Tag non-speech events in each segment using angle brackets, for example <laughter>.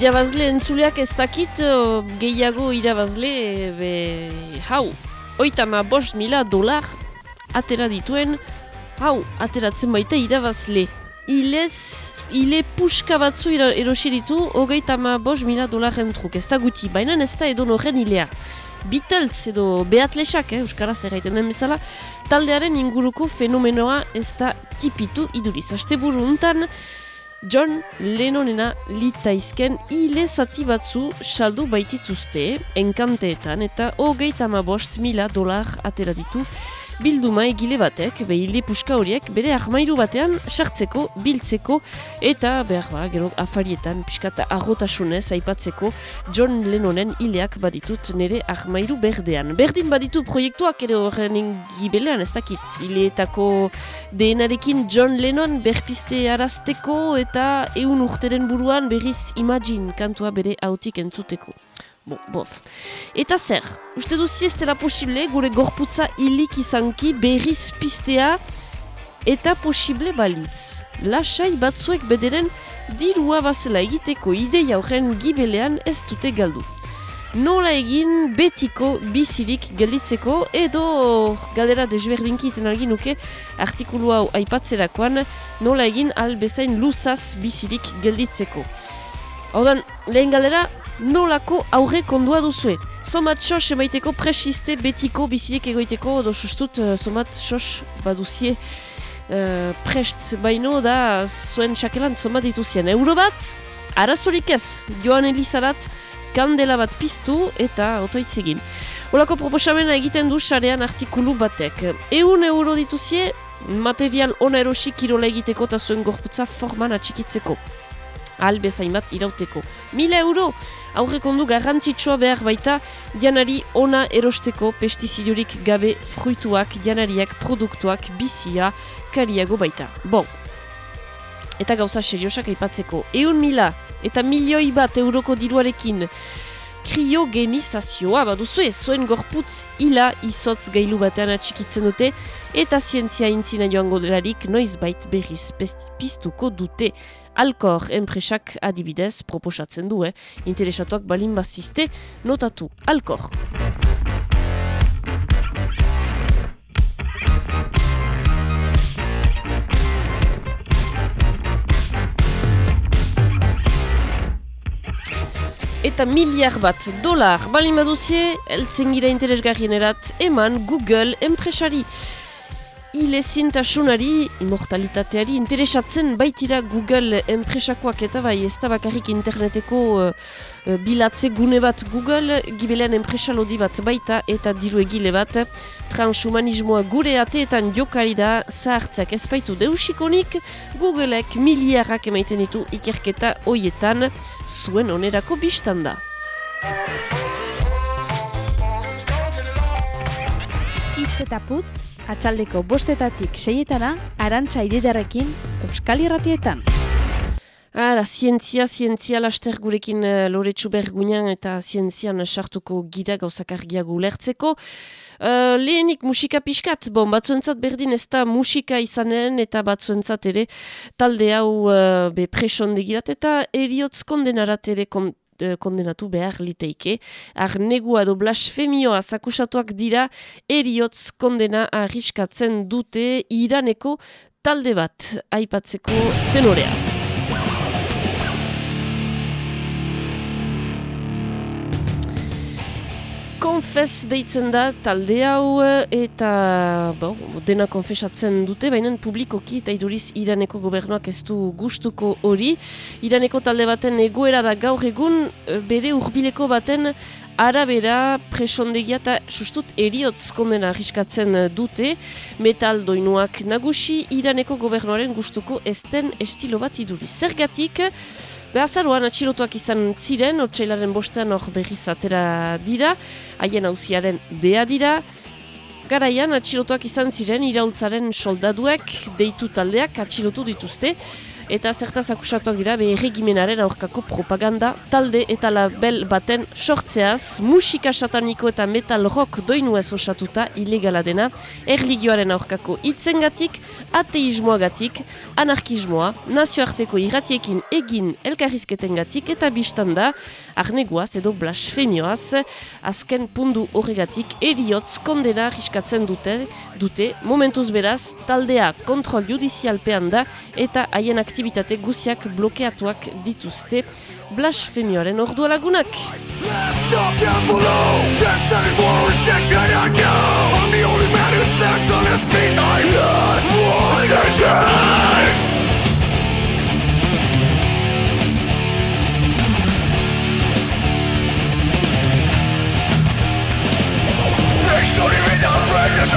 irabazle entzuleak ez dakit uh, gehiago irabazle be, hau, oitama bost mila dolar atera dituen hau, ateratzen baita irabazle Ilez, ile puska batzu erosi ditu, hogeita ma bos mila dolaren truk. Ez da guti, baina ez da edo noren ilea. Beatles edo Beatlesak, eh, Euskaraz erraiten den bezala, taldearen inguruko fenomenoa ez da tipitu iduriz. Aste buru untan, John Lennonena litaizken ile zati batzu saldu baitituzte, enkanteetan, eta hogeita ma bost mila dolar atera ditu, bilduma egile batek, behile puska horiek, bere ahmairu batean sartzeko, biltzeko, eta behar ba, gero afarietan, piskat arrotasunez, aipatzeko, John Lennonen hileak baditut nire ahmairu berdean. Berdin baditu proiektuak ere horren ingibelean, ez dakit, hileetako denarekin John Lennon berpiste arazteko, eta eun urteren buruan berriz Imagine kantua bere hautik entzuteko. Bo, bof. Eta zer, uste duzi ez dela posible gure gorputza hilik izanki berriz pistea eta posible balitz. Lasai batzuek bederen dirua bazela egiteko ideia horren gibelean ez dute galdu. Nola egin betiko bizirik gelditzeko edo galera desberdinki iten algin nuke artikulu hau aipatzerakoan nola egin albezain luzaz bizirik gelditzeko. Hau lehen galera, nolako aurre kondua duzue. Somat sos emaiteko presiste betiko biziek egoiteko, edo sustut uh, somat sos baduzie uh, prest baino da zuen txakelan somat dituzien. Euro bat, arazorik ez, joan elizarat, kandela bat piztu eta otoitzegin. Olako proposamena egiten du sarean artikulu batek. Eun euro dituzie, material ona erosi kirola egiteko eta zuen gorputza forman atxikitzeko albezain bat irauteko. Mila euro aurrekondu garrantzitsua behar baita janari ona erosteko pestizidurik gabe fruituak, janariak, produktuak, bizia, kariago baita. Bon, eta gauza seriosak aipatzeko. Eun mila eta milioi bat euroko diruarekin kriogenizazioa baduzue, zuen gorputz ila izotz gailu batean atxikitzen dute eta zientzia intzina joango delarik noiz bait berriz piztuko dute alkor enpresak adibidez proposatzen du, eh? interesatuak balin bazizte notatu alkor. Eta miliar bat dolar balin baduzie, eltzen gira interesgarrien eman Google enpresari ilezintasunari, immortalitateari, interesatzen baitira Google enpresakoak eta bai ez bakarrik interneteko uh, bilatze gune bat Google, gibelean enpresa lodi bat baita eta diru egile bat transhumanismoa gure ateetan jokari da zahartzak ez baitu deusikonik Googleek miliarrak emaiten ditu ikerketa hoietan zuen onerako biztan da. Itz eta putz atxaldeko bostetatik seietana, arantxa ididarekin, Euskal Irratietan. Ara, zientzia, zientzia laster gurekin uh, loretsu bergunean eta zientzian sartuko gida gauzak argiago lertzeko. Uh, lehenik musika pixkat, bon, batzuentzat berdin ez da musika izanen eta batzuentzat ere talde hau uh, be presondegirat eta eriotz kondenarat ere kon Eh, kondenatu behar liteike. Ar negua do blasfemioa zakusatuak dira eriotz kondena arriskatzen dute iraneko talde bat aipatzeko tenorea. Konfes deitzen da talde hau eta bon, dena konfesatzen dute, baina publikoki eta iduriz Iraneko gobernuak ez du gustuko hori. Iraneko talde baten egoera da gaur egun bere urbileko baten arabera presondegia eta sustut eriotz kondena arriskatzen dute. Metal doinuak nagusi Iraneko gobernuaren gustuko ezten estilo bat iduriz. Zergatik, Behazaruan atxilotuak izan ziren, otxailaren bostean hor berriz atera dira, haien hauziaren beha dira. Garaian atxilotuak izan ziren iraultzaren soldaduek deitu taldeak atxilotu dituzte. Eta zertaz akusatuak dira be erregimenaren aurkako propaganda talde eta label baten sortzeaz. Musika sataniko eta metal rock doinuez osatuta ilegala dena erligioaren aurkako itzengatik, ateismoagatik, anarkismoa, nazioarteko irratiekin egin elkarrizketengatik eta biztanda, arneguaz edo blasfemioaz, azken pundu horregatik eriotz kondena riskatzen dute, dute. Momentuz beraz, taldea kontrol judizialpean da eta haien aktibitate guziak blokeatuak dituzte blasfemioaren ordua lagunak. I'm the only man who on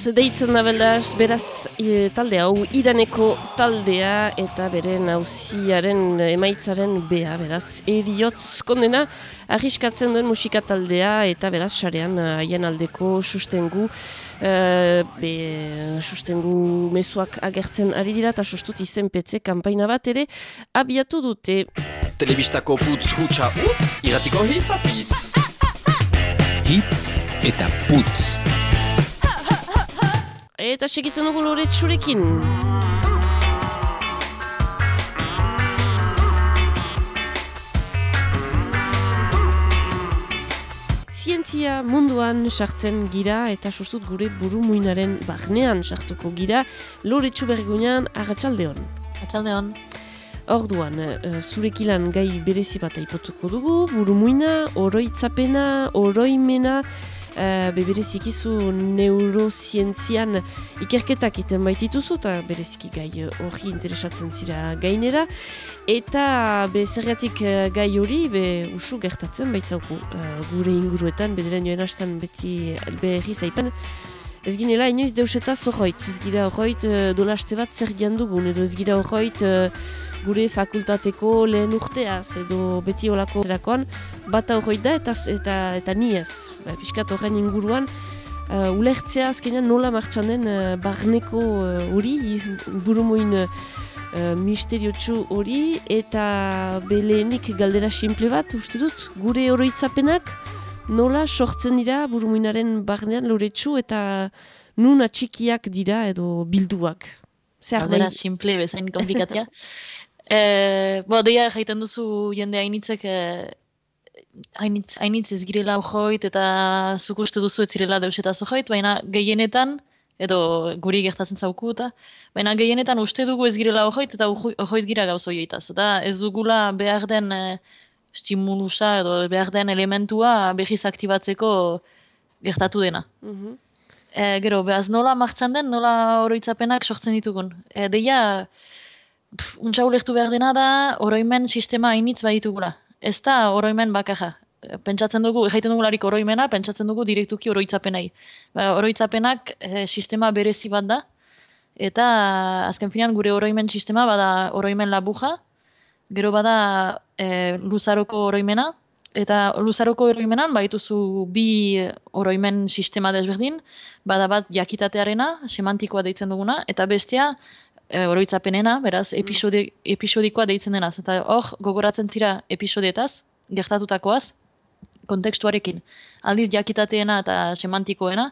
Confess deitzen da beraz, beraz e, taldea hau idaneko taldea eta bere nauziaren emaitzaren bea, beraz eriotz kondena arriskatzen duen musika taldea eta beraz sarean haien aldeko sustengu e, be, sustengu mezuak agertzen ari dira eta sustut izen petze kanpaina bat ere abiatu dute. Telebistako putz hutsa utz, iratiko hitz apitz. Hitz eta putz. Eta segitzen dugu lore txurekin. Zientzia munduan sartzen gira eta sustut gure buru muinaren barnean sartuko gira lore txubergunean agatxaldeon. Atxaldeon. Orduan, uh, zurekilan gai berezi bat aipotuko dugu, burumuina, oroitzapena, oroimena, uh, be bereziki zu neurozientzian ikerketak iten baitituzu, eta bereziki gai eh, hori interesatzen zira gainera, eta be zergatik eh, gai hori be usu gertatzen baitzauku uh, gure inguruetan, bederen joen hastan beti berri zaipen, Ez ginela, inoiz deuseta zorroit, ez gira horroit uh, dolaste bat zer dugun, edo ez gira horroit gure fakultateko lehen urteaz edo beti olako zerakoan, bata horroit da eta, eta, eta ni ez. Ba, Piskat horren inguruan, uh, ulertzea azkenean nola martxan den uh, barneko hori, uh, burumoin uh, misteriotsu hori, eta beleenik galdera simple bat, uste dut, gure oroitzapenak, nola sortzen dira burumuinaren barnean loretsu eta nun atxikiak dira edo bilduak. Zer Galdera nahi- simple, bezain komplikatia. <laughs> e, bo, deia jaiten duzu jende hainitzek e, hainitz, hainitz ez girela ojoit eta zuk uste duzu ez zirela deus eta zojoit, baina gehienetan, edo guri gertatzen zauku eta, baina gehienetan uste dugu ez girela ojoit eta ojoit gira gauz horietas. Eta ez dugula behar den e, stimulusa edo behar den elementua behiz aktibatzeko gertatu dena. Mhm. E, gero, behaz nola martxan den, nola oroitzapenak sortzen ditugun. E, deia, pff, untsa ulertu behar dena da, oroimen sistema hainitz baditugula. Ez da oroimen bakarra. E, Pentsatzen dugu, jaiten dugularik oroimena, pentsatzen dugu direktuki oroitzapenai. Ba, oroitzapenak e, sistema berezi bat da, eta azken finean gure oroimen sistema bada oroimen labuja, gero bada e, luzaroko oroimena, eta luzaroko oroimenan baituzu bi oroimen sistema desberdin, bada bat jakitatearena, semantikoa deitzen duguna, eta bestea e, oroitzapenena, beraz, episodi, episodikoa deitzen denaz. Eta hor, gogoratzen zira episodietaz, gertatutakoaz, kontekstuarekin. Aldiz jakitateena eta semantikoena,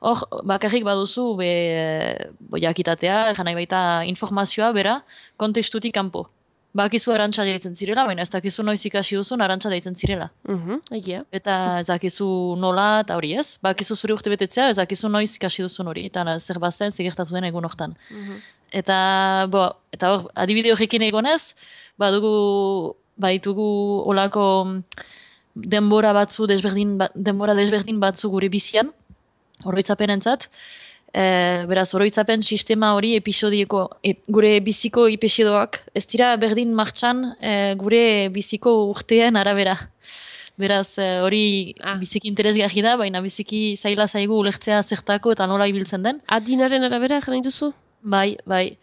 hor, bakarrik baduzu be, bo, jakitatea, egan nahi baita informazioa, bera, kontekstutik kanpo. Bakizu arantxa deitzen zirela, baina ez dakizu noiz ikasi duzun arantxa deitzen zirela. Mhm, egia. Eta ez dakizu nola eta hori ez. Bakizu zure urte betetzea, ez dakizu noiz ikasi duzun hori. Eta zer bazen, zer gertatu den egun hortan. Mhm. Eta, bo, eta hor, adibide horrekin egonez, badugu, baitugu olako denbora batzu desberdin, ba- denbora desberdin batzu gure bizian, oroitzapenentzat. E, beraz, oroitzapen sistema hori episodieko, e, gure biziko episodoak, ez dira berdin martxan e, gure biziko urteen arabera. Beraz, e, hori Ah. biziki interesgarri da, baina biziki zaila zaigu ulertzea zertako eta nola ibiltzen den. Adinaren arabera nahi duzu? Bai, bai.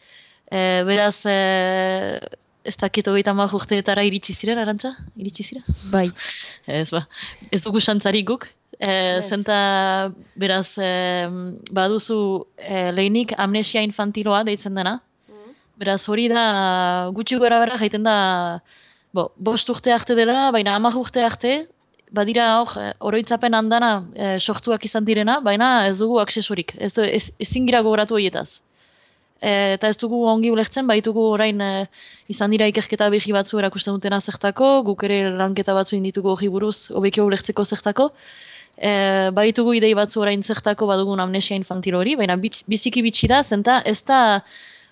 E, beraz, e, ez dakit hogeita hamar urteetara iritsi ziren, arantza? Iritsi ziren? Bai. <laughs> Ez, ba, ez dugu xantzarik guk. E, Ez. Zenta, beraz, e, baduzu e, lehenik amnesia infantiloa deitzen dena. Beraz, hori da, gutxi gora bera jaiten da, bo, bost urte arte dela, baina hamar urte arte, badira hor, oroitzapen handana e, sortuak izan direna, baina ez dugu aksesorik. Ez, ez, ezin gira gogoratu horietaz. E, eta ez dugu ongi ulertzen, baitugu orain e, izan dira ikerketa behi batzu erakusten dutena zertako, guk ere lanketa batzu inditugu hori buruz, hobekio ulertzeko zertako. E, baitugu idei batzu orain zertako badugun amnesia infantil hori, baina biziki bitxi da, zenta ez da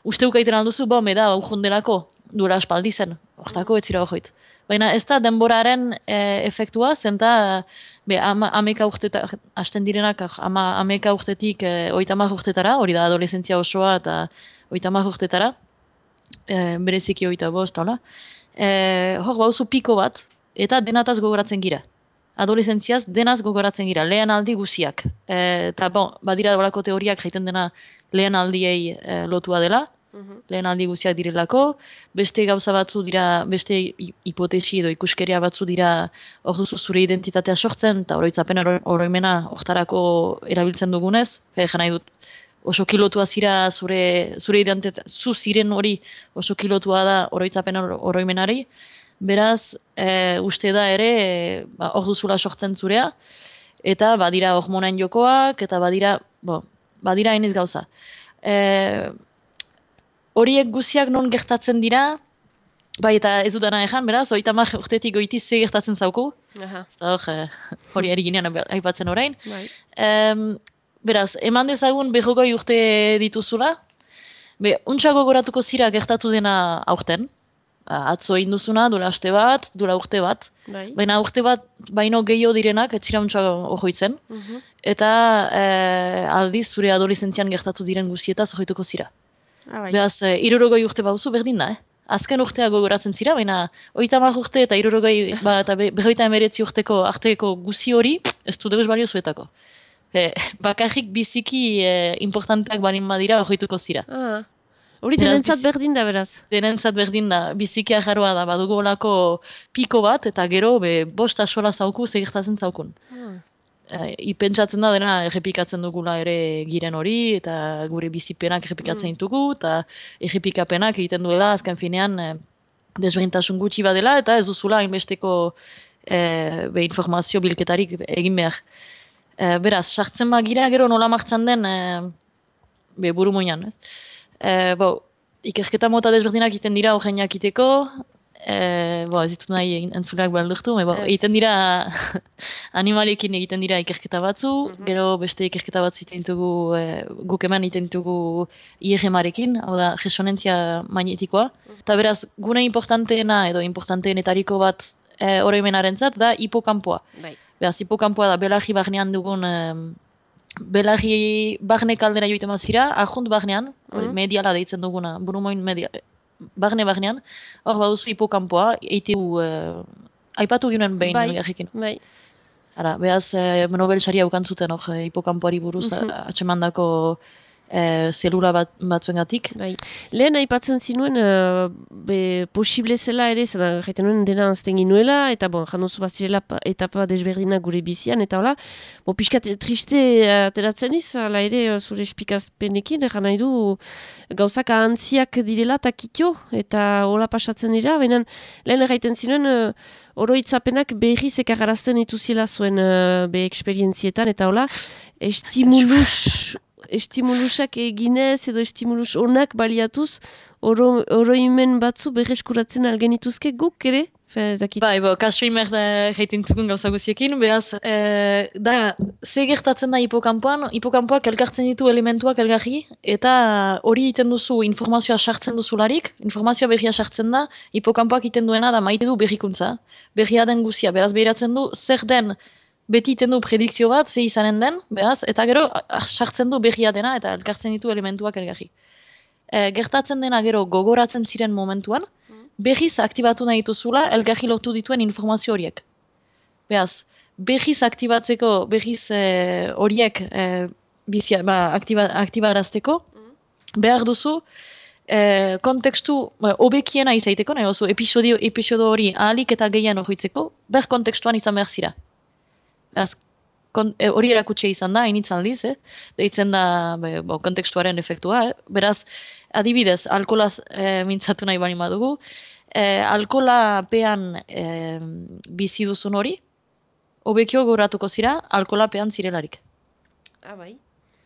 usteuk egiten alduzu, bo, me da, urjundelako, duela aspaldi zen, hortako ez zira hojoit. Baina ez da denboraren e, efektua, zenta be, ama, ameka urteta, hasten direnak, ama, ameka urtetik e, oitamak urtetara, hori da adolescentzia osoa eta oitamak urtetara, e, bereziki oita bost, hola. E, hor, bauzu piko bat, eta denataz gogoratzen gira. Adolescentziaz denaz gogoratzen gira, lehen aldi guziak. E, eta, bon, badira dolako teoriak jaiten dena lehen aldiei e, lotua dela, lehen aldi guziak direlako, beste gauza batzu dira, beste hi- hipotesi edo ikuskeria batzu dira hor zure identitatea sortzen, eta oroitzapen oro- oroimena hortarako erabiltzen dugunez, fe, nahi dut, oso kilotua zira zure, zure identitatea, zu ziren hori oso kilotua da oroitzapen oro- oroimenari, beraz, e, uste da ere, e, ba, hor duzula sortzen zurea, eta badira hormonen jokoak, eta badira, bo, badira hainiz gauza. E, horiek guziak non gertatzen dira, bai eta ez dudana ejan, beraz, oita mar urtetik goitiz ze gertatzen zauku, Aha, hor, eh, hori ari ginean aipatzen orain. bai. Em, beraz, eman dezagun behogoi urte dituzula, be, untsa gogoratuko zira gertatu dena aurten, atzo egin duzuna, dula aste bat, dula urte bat, Bai. baina urte bat baino gehiago direnak, ez zira untsa ojoitzen, Mhm. eta eh, aldiz zure adolescentzian gertatu diren guzietaz ojoituko zira. Ah, bai. Beraz, e, irurogoi urte bauzu berdin da, eh? Azken urtea gogoratzen zira, baina oita hamar urte eta irurogoi, ba, eta be- berrogeita emeretzi urteko arteko guzi hori, ez du deus balio zuetako. E, bakarrik biziki e, importanteak barin badira ojoituko zira. Ah. Hori denentzat berdin da beraz. Denentzat berdin da, biziki ajarroa da, badugu olako piko bat, eta gero, be, bost asola zauku, zegertatzen zaukun. Ah. Eh, ipentsatzen da dena errepikatzen dugula ere giren hori, eta gure bizipenak errepikatzen ditugu, eta errepikapenak egiten duela azken finean eh, desberdintasun gutxi badela, eta ez duzula hainbesteko eh, be informazio bilketarik egin behar. Eh, beraz, sartzen magira gero nola martxan den eh, be buru moian, ez? Eh, bo, ikerketa mota desberdinak egiten dira horrein jakiteko, eh, bo, ez ditut nahi entzuleak beldurtu, bo, egiten dira <laughs> animalekin egiten dira ikerketa batzu, gero beste ikerketa batzu egiten ditugu, eh, guk hemen egiten ditugu IRM-arekin, hau da, resonantzia magnetikoa. Eta beraz, gune importanteena edo importanteenetariko bat eh, oroimenarentzat da hipokampoa. Bai. Beraz, hipokampoa da belagi barnean dugun em, belagi barne kaldera joiten bazira, ahunt barnean, hori Mhm. mediala deitzen duguna, burumoin media, barne barnean, hor baduzu hipokampoa, eitiu, eh, aipatu ginen behin Bai. bai. Bai. Ara, behaz, eh, Nobel saria aukan zuten hor, eh, hipokampoari buruz mm atxemandako eh, zelula bat, batzuengatik. Bai. Lehen aipatzen zinuen, uh, be, posible zela ere, zela, jaiten nuen dena azten ginuela, eta bon, janozu bazirela pa- etapa desberdinak gure bizian, eta hola, bo, pixkat triste uh, ateratzen iz, ala ere uh, zure espikazpenekin, egan nahi du gauzak ahantziak direla takitio, eta hola pasatzen dira, baina lehen erraiten zinuen, uh, oroitzapenak berriz ekarrarazten dituziela zuen uh, be eksperientzietan, eta hola, estimulus estimulusak eginez edo estimulus onak baliatuz oro, oroimen batzu berreskuratzen algenituzke guk ere? Bai, bo, kasu imer da jaiten tukun gauza guziekin, behaz, e, da, ze gertatzen da hipokampoan, hipokampoak elkartzen ditu elementuak elgarri, eta hori egiten duzu informazioa sartzen duzularik, informazioa berria sartzen da, hipokampoak egiten duena da maite du berrikuntza, berria den guzia, beraz behiratzen du, zer den beti du predikzio bat, ze izanen den, behaz, eta gero sartzen du berria dena, eta elkartzen ditu elementuak elgarri. E, gertatzen dena gero gogoratzen ziren momentuan, berriz aktibatu nahi dituzula elgarri lortu dituen informazio horiek. Beaz, berriz aktibatzeko, berriz eh, horiek eh, bizia, ba, aktiba, aktibarazteko, behar duzu e, kontekstu e, hobekiena izaiteko, nahi oso episodio, episodio hori ahalik eta gehiago joitzeko, ber kontekstuan izan behar zira. Beraz, kon, e, hori erakutxe izan da, hainitz aldiz, eh? deitzen da be, bo, kontekstuaren efektua. Eh? Beraz, adibidez, alkolaz e, mintzatu nahi bani badugu, e, alkola pean e, bizi duzun hori, hobekio goratuko zira, alkola pean zirelarik. Ah, bai.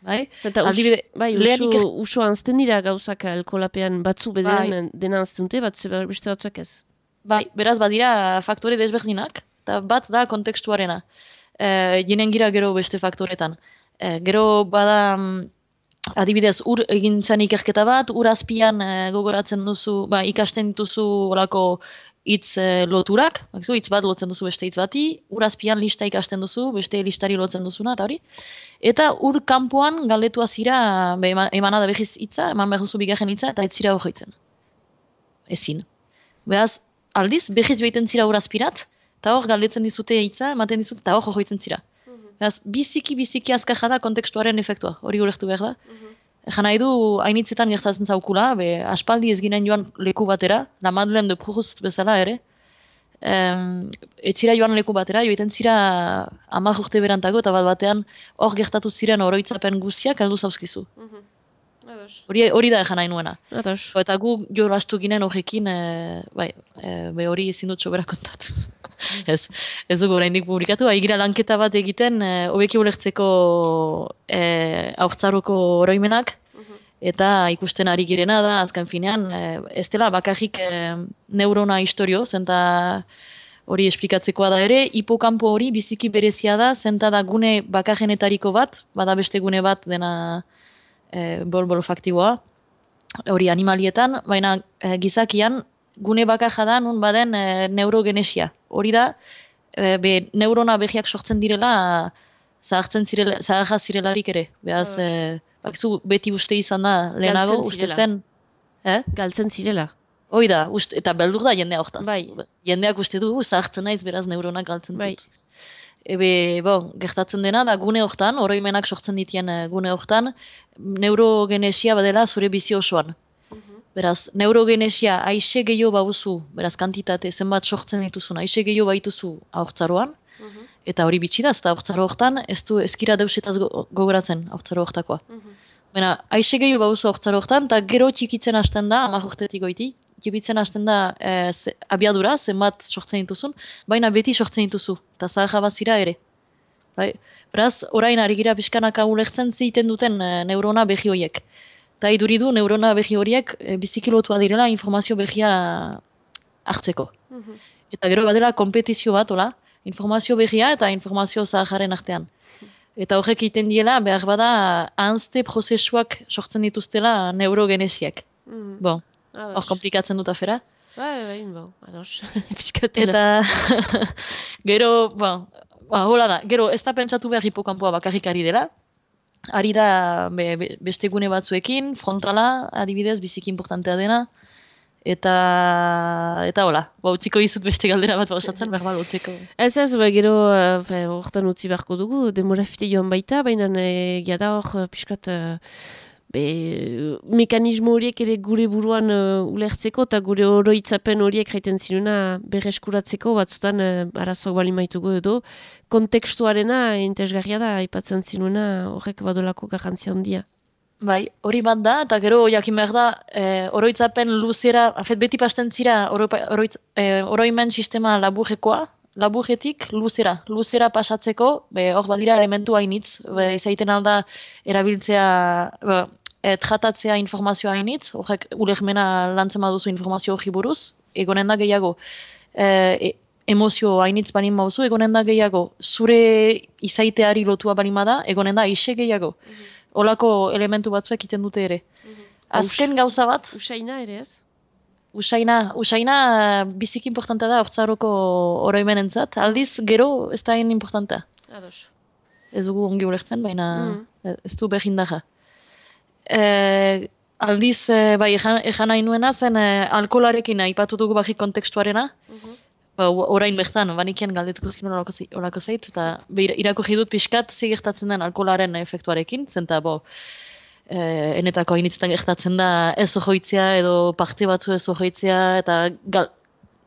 Bai? Zenta, us, Adibide, bai, usu, usu anzten dira gauzak alkolapean batzu bederen Bai. dena anzten dute, batzu beste batzuak ez. Bai, beraz badira faktore desberdinak, eta bat da kontekstuarena. E, jenen gira gero beste faktoretan. E, gero bada, mm, adibidez, ur egin zen ikerketa bat, ur azpian e, gogoratzen duzu, ba, ikasten dituzu olako hitz e, loturak, bakizu, hitz bat lotzen duzu beste hitz bati, ur azpian lista ikasten duzu, beste listari lotzen duzuna, eta hori. Eta ur kanpoan galdetua zira, be, ema- emana da behiz hitza, eman behar duzu bigarren hitza, eta ez zira hojoitzen. Ezin. Beraz, aldiz, behiz joiten zira ur azpirat, eta hor galdetzen dizute hitza, ematen dizute, eta hor joitzen zira. Beraz, biziki, biziki azkaja da kontekstuaren efektua, hori gurektu behar da. Ejan nahi du, hainitzetan gertatzen zaukula, be, aspaldi ez ginen joan leku batera, la Madeleine de Proust bezala ere, em, etzira joan leku batera, joiten zira ama urte berantago, eta bat batean hor gertatu ziren oroitzapen guztiak heldu zauzkizu. Ados. Hori, hori da ejan nahi nuena. Ados. Eta gu jolastu ginen horrekin, e, bai, e, be hori ezin dut sobera kontatu. <laughs> ez, ez dugu oraindik publikatu, haigira lanketa bat egiten, e, hobeki ulertzeko e, aurtzaroko oroimenak, eta ikusten ari girena da, azken finean, e, ez dela bakarrik e, neurona historio, zenta hori esplikatzekoa da ere, hipokampo hori biziki berezia da, zenta da gune bakarrenetariko bat, bada beste gune bat dena e, bol-bol faktiboa, hori animalietan, baina e, gizakian gune bakarra da nun baden e, neurogenesia. Hori da, e, be, neurona behiak sortzen direla zahartzen zirela, zaharra zirelarik ere. Beaz, e, bakizu beti uste izan da lehenago, uste zen, eh? Galtzen zirela. Hoi da, uste, eta beldur da jendea hortaz. Bai. Jendeak uste du, zahartzen naiz beraz neuronak galtzen Bai. dut. Ebe, bon, gertatzen dena da gune hortan, oroimenak sortzen ditien eh, gune hortan, neurogenesia badela zure bizi osoan. Beraz, neurogenesia aixe gehiago bauzu, beraz, kantitate zenbat sortzen dituzun, aixe gehiago baituzu aurtzaroan, eta hori bitxi da, eta aurtzaro hortan ez du eskira deusetaz go- gogoratzen aurtzaro hortakoa. Baina, aixe gehiago bauzu aurtzaro hortan, eta gero txikitzen hasten da, amak urtetik goiti, txikitzen hasten da e, ze, abiadura, zenbat sortzen dituzun, baina beti sortzen dituzu, eta zaharra bazira ere. Bai? Beraz, orain ari gira pixkanaka ulertzen ziten duten e, neurona behi horiek. Eta iduri du neurona behi horiek e, biziki lotua direla informazio behia hartzeko. Eta gero badela kompetizio bat, hola, informazio behia eta informazio zaharren artean. Eta horrek egiten diela, behar bada, anzte prozesuak sortzen dituztela neurogenesiak. Bon, Ados. hor komplikatzen dut afera. Bai, bai, bo, ados. <laughs> Eta <laughs> gero, bon, ba, hola da, gero ez da pentsatu behar hipokampoa bakarrik ari dela. Ari da be, be, beste gune batzuekin, frontala, adibidez, biziki importantea dena. Eta, eta hola, ba, utziko izut beste galdera bat osatzen, behar utzeko. Ez ez, ba, gero, hortan utzi beharko dugu, demora fite joan baita, baina e, da hor, piskat, eh, be, mekanismo horiek ere gure buruan eh, ulertzeko eta gure oroitzapen horiek jaiten zinuna berreskuratzeko, batzutan uh, arazoak bali maitugu edo, kontekstuarena interesgarria da, aipatzen zinuna horrek badolako garrantzia handia. Bai, hori bat da, eta gero jakin behar da, e, oroitzapen luzera, afet beti pasten zira oroipa- oroitz, e, oroimen sistema laburrekoa, laburretik luzera. Luzera pasatzeko, be, hor badira elementu hainitz, be, izaiten alda erabiltzea, be, e, tratatzea informazioa hainitz, horrek ulermena lantzen baduzu informazio hori buruz, egonen da gehiago, e, e, emozio hainitz balin bauzu, egonen da gehiago, zure izaiteari lotua balin bada, egonen da ise gehiago. Olako elementu batzuek egiten dute ere. Azken gauza bat, Usaina ere ez? Usaina, usaina eh, biziki importantea da hortzaroko oroimenentzat, aldiz gero ez da hain importantea. Ados. Ez dugu ongi ulertzen, baina Mhm. ez du behindaja. E, aldiz, e, bai, ejan, nahi nuena zen e, alkolarekin aipatu dugu baji kontekstuarena, ba, orain bertan, banikien galdetuko zinuen olako, zi- olako zait, eta be, ira- irakurri dut pixkat ze gertatzen den alkolaren efektuarekin, zenta, bo, eh, enetako hainitzetan gertatzen da ez ojoitzea edo parte batzu ez ojoitzea eta gal,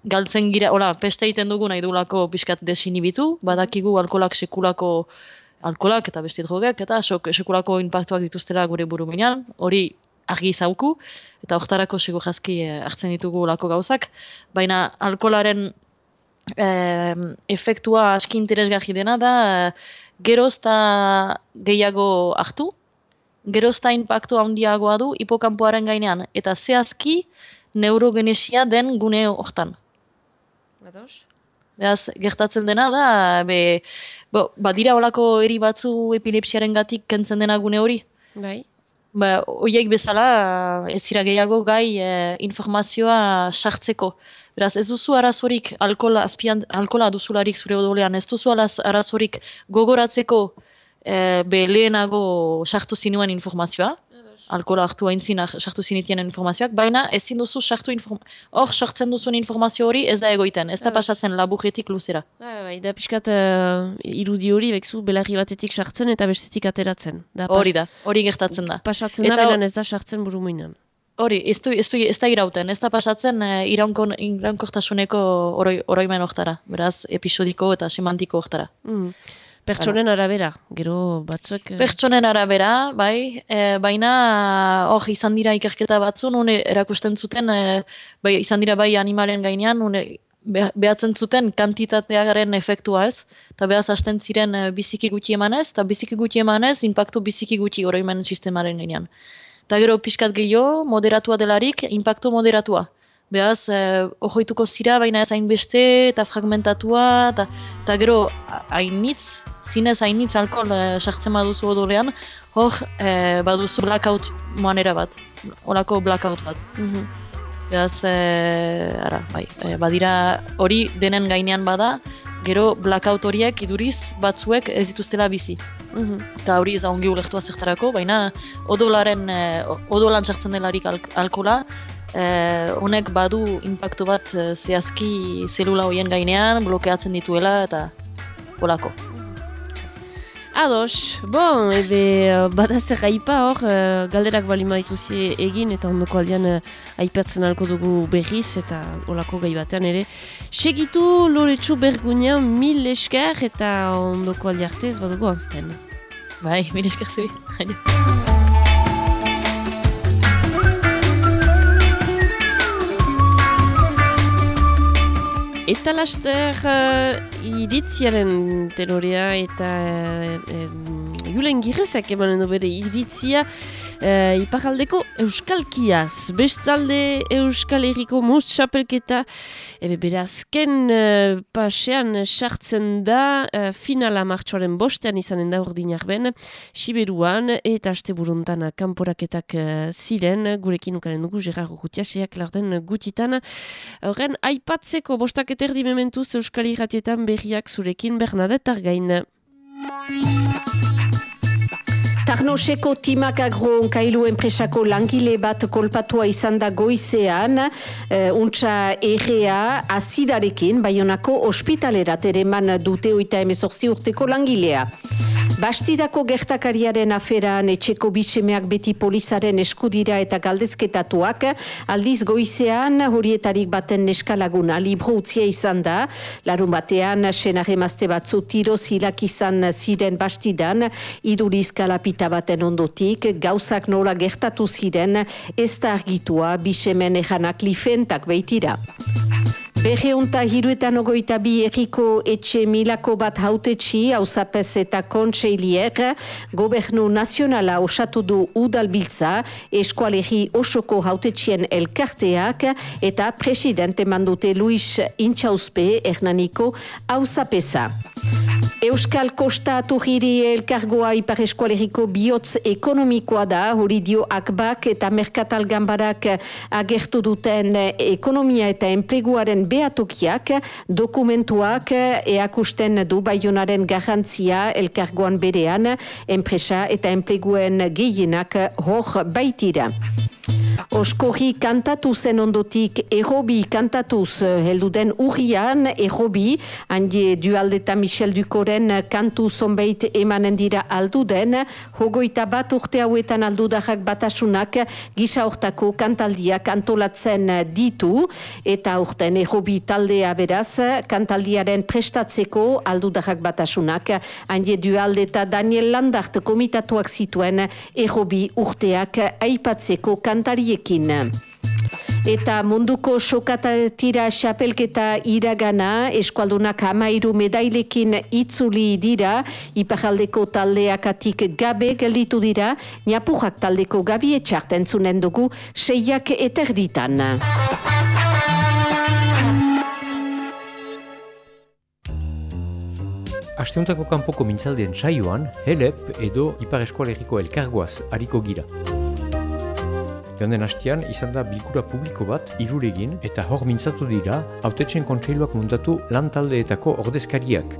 galtzen gira, hola, peste egiten dugu nahi dugulako pixkat desinibitu, badakigu alkolak sekulako alkolak eta beste drogek, eta sok, sekulako impactuak dituztela gure buru minean, hori argi zauku, eta hortarako segu jazki eh, hartzen ditugu lako gauzak, baina alkolaren eh, efektua aski interesgarri dena da, eh, geroz eta gehiago hartu, geroz eta impactu handiagoa du hipokampoaren gainean, eta zehazki neurogenesia den gune hortan. Ados? Beraz, gertatzen dena da, be, bo, badira olako eri batzu epilepsiaren gatik kentzen dena gune hori. Bai. Ba, oiek bezala, ez zira gehiago gai e, informazioa sartzeko. Beraz, ez duzu arazorik alkola, azpian, alkola duzularik zure odolean, ez duzu arazorik gogoratzeko lehenago sartu zinuen informazioa, alkola hartu haintzin sartu zinitien informazioak, baina ezin duzu sartu inform... hor sortzen duzuen informazio hori ez da egoiten, ez da pasatzen laburretik luzera. Bai, bai, da pixkat uh, irudi hori bekzu belarri batetik sartzen eta bestetik ateratzen. Da, Hori da, hori gertatzen da. Pasatzen da, Eta- beran ez da sartzen buru. Hori, ez, du, ez, du, ez da irauten, ez da pasatzen e, iraunkon, iraunkortasuneko oroi, oroimen oktara, beraz, episodiko eta semantiko oktara. Mm. Pertsonen arabera, gero batzuek... eh, Pertsonen arabera, bai, e, baina hor izan dira ikerketa batzu, nune erakusten zuten, e, bai, izan dira bai animalen gainean, nune be- behatzen zuten kantitatearen efektua ez, eta behaz hasten ziren biziki gutxi emanez, eta biziki gutxi emanez, impactu biziki gutxi oroimen sistemaren gainean. Eta gero pixkat gehiago, moderatua delarik, impactu moderatua. Behaz, eh, ojoituko zira, baina ez hainbeste, eta fragmentatua, eta, eta gero hainitz, zinez hainitz alkohol eh, sartzen baduzu odolean, hor eh, baduzu blackout manera bat, olako blackout bat. mhm. Beraz, eh, ara, bai, eh, badira hori denen gainean bada, gero blackout horiek iduriz batzuek ez dituztela bizi. Mhm. Eta hori ez da ongi ulertua zertarako, baina odolaren, eh, odolan sartzen delarik al alkola, eh, honek badu impactu bat eh, zehazki zelula hoien gainean, blokeatzen dituela eta olako. Ados, bon, ebe, uh, bada zer hor, uh, galderak bali maituzi egin eta ondoko aldean uh, aipatzen alko dugu berriz eta olako gai batean ere. Segitu loretsu bergunean mil esker eta ondoko alde arte ez badugu anzten. Bai, mire eskertu. Aio. Eta laster uh, iritziaren tenorea eta uh, Julen Girezak emanen bere iritzia uh, iparaldeko Euskalkiaz. Bestalde Euskal Herriko mus txapelketa ebe bere azken uh, pasean sartzen da uh, finala martxoaren bostean izanen da ordinak ben Siberuan eta aste buruntan kanporaketak uh, ziren gurekin ukaren dugu Gerardo Gutiaseak larden gutitan Horren, aipatzeko bostak eterdi mementuz Euskal Irratietan berriak zurekin Bernadette Argain. Tarnoseko Timak Agro onkailu enpresako langile bat kolpatua izan da goizean, uh, untsa errea azidarekin, baionako ospitalerat ere man dute oita emezortzi urteko langilea. Bastidako gertakariaren aferan etxeko bisemeak beti polizaren eskudira eta galdezketatuak, aldiz goizean horietarik baten neskalaguna libro utzia izan da, larun batean senare mazte batzu tiro zilak izan ziren bastidan, iduriz kalapita baten ondotik, gauzak nola gertatu ziren, ez da argitua bisemen ejanak lifentak beitira. Berreunta hiruetan ogoita bi erriko etxe milako bat hautetxi, hausapez eta kontseiliek, gobernu nazionala osatu du udalbiltza, eskualerri osoko hautetxien elkarteak, eta presidente mandute Luis Intxauspe Hernaniko hausapeza. Euskal Kosta Aturiri elkargoa ipar eskualeriko bihotz ekonomikoa da, hori dio akbak eta merkatal gambarak agertu duten ekonomia eta enpleguaren behatokiak, dokumentuak eakusten du baionaren garrantzia elkargoan berean, enpresa eta enpleguen gehienak hor baitira. Oskorri kantatu zen ondotik errobi kantatuz eh, heldu den urrian errobi, handi dualdeta Michel Dukoren kantu zonbeit emanen dira aldu den, hogoita bat urte hauetan aldudarrak batasunak gisa hortako kantaldiak antolatzen ditu, eta urten errobi taldea beraz, kantaldiaren prestatzeko aldudarrak batasunak, handi dualdeta Daniel Landart komitatuak zituen errobi urteak aipatzeko kantariekin. Eta munduko sokatatira xapelketa iragana, eskualdunak amairu medailekin itzuli dira, iparaldeko taldeakatik gabe gelditu dira, niapurrak taldeko gabi etxarten zunen dugu, seiak eterditan. Asteuntako kanpoko mintzaldien saioan, Helep edo Ipar Eskualeriko elkargoaz hariko gira. Joan den hastian, izan da bilkura publiko bat iruregin eta hor mintzatu dira autetxen kontseiluak muntatu lan taldeetako ordezkariak.